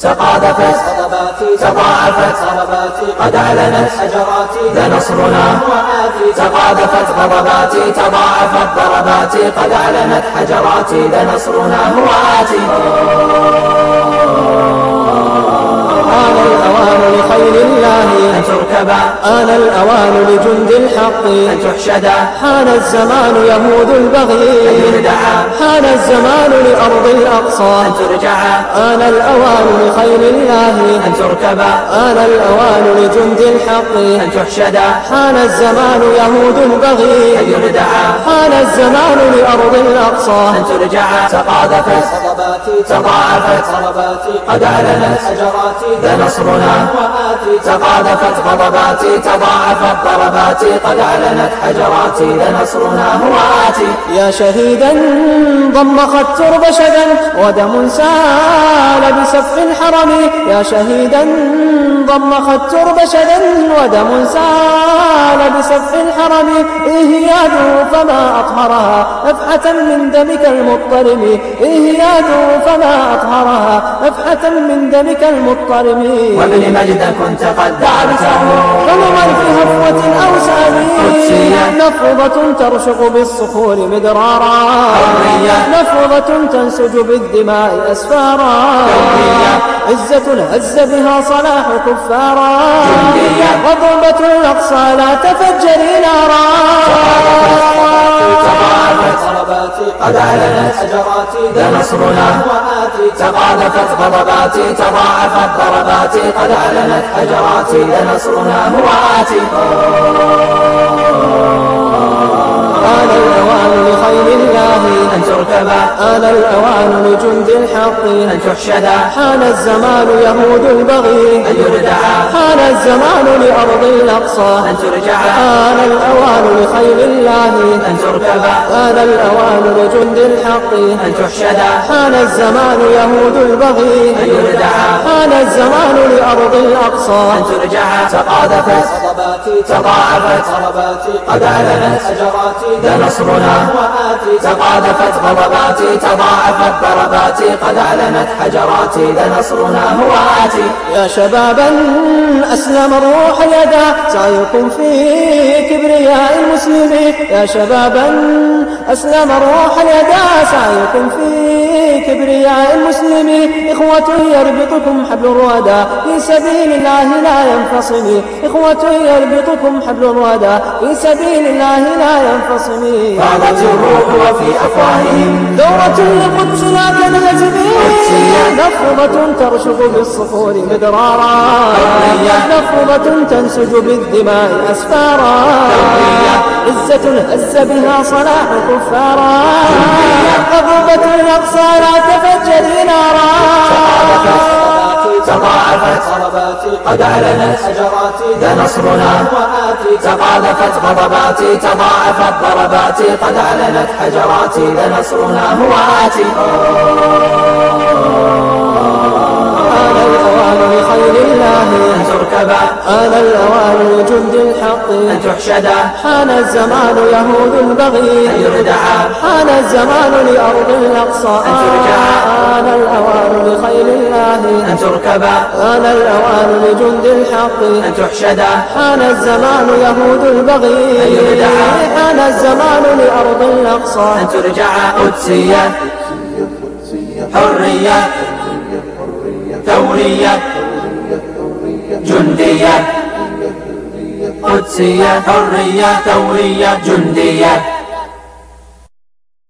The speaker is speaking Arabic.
تقاذفت تضاعفت قد أعلنت. حجراتي ذا نصرنا تقاذفت غضباتي تضاعفت. ضرباتي قد أعلنت حجراتي ذا نصرنا هو آتي آن الأوان لجند الحق. أن تحشدا حان الزمان يهود البغي. أن يردعا حان الزمان لأرض الأقصى. أن ترجعا آن الأوان لخير الله. أن تركبا آن الأوان لجند الحق. أن تحشدا حان الزمان يهود أن البغي يردعا حان الزمان لأرض الأقصى. أن ترجعا تقاذفت تضاعفت. قد أعلنت حجراتي ذا نصرنا. تقاذفت غضباتي تضاعفت ضرباتي قد أعلنت حجراتي ذا نصرنا هو آتي يا شهيدا ضمخ الترب شدا ودم سال بسفح الحرم. يا شهيدا ضمخ الترب شدا ودم سال بسفح الحرم. إهياده فما أطهرها نفحة من دمك المضطرم. إهياده فما أطهرها نفحة من دمك المضطرم. وابن مجد كنت قد قدسية. نفضة ترشق بالصخور مدرارا حرية. نفضة تنسج بالدماء أسفارا حرية. عزة هز بها صلاح كفارا. وضربة الأقصى لا تفجري نارا تضاعفت ضرباتي قد أعلنت حجراتي ذا نصرنا تقاذفت غضباتي تضاعفت ضرباتي قد أعلنت حجراتي ذا نصرنا هو آتي الله أن تركبا آن الأوان لجند الحق أن تحشدا حان الزمان يهود البغي أن يردعا حان الزمان لأرض الأقصى أن ترجعا آن الأوان لخير الله أن تركبا آن الأوان لجند الحق أن تحشدا حان الزمان يهود البغي أن يردعا حان الزمان لأرض الأقصى أن ترجعا تقاذفت. تضاعفت قد أعلنت حجراتي ذا نصرنا. تقاذفت. غضباتي تضاعفت ضرباتي قد أعلنت حجراتي ذا نصرنا هو آتي يا شبابا أسلم الروح اليدا سعيكم في كبرياء المسلمين. يا شبابا أسلم الروح اليدا سعيكم في كبرياء المسلمين إخوة يربطكم حبل الودى في سبيل الله لا ينفصل إخوة يربطكم حبل الودى في سبيل الله لا ينفصل فاضت الروح وفي أفواههم. دورة للقدس لا تنهزم. نفضة ترشق بالصخور مدرارا. نفضة تنسج بالدماء أسفارا. عزة هز بها صلاح كفارا غضبة الأقصى لا تفجري نارا. تضاعفت ضرباتي قد أعلنت حجراتي ذا نصرنا. تقاذفت غضباتي تضاعفت ضرباتي قد أعلنت حجراتي ذا نصرنا. هو آتي. آن الأوان لخير الله أن تركبا آن الأوان لجند الحق. أن تحشدا حان الزمان يهود البغي أن يردعا حان الزمان لأرض الأقصى. أن ترجعا. آن الأوان لخير الله. أن تركبا آن الأوان لجند الحق. أن تحشدا حان الزمان يهود البغي أن يردعا. حان الزمان لأرض الأقصى. أن ترجع. قدسية. حرية. ثورية. جندية. قدسية حرية ثورية جندية.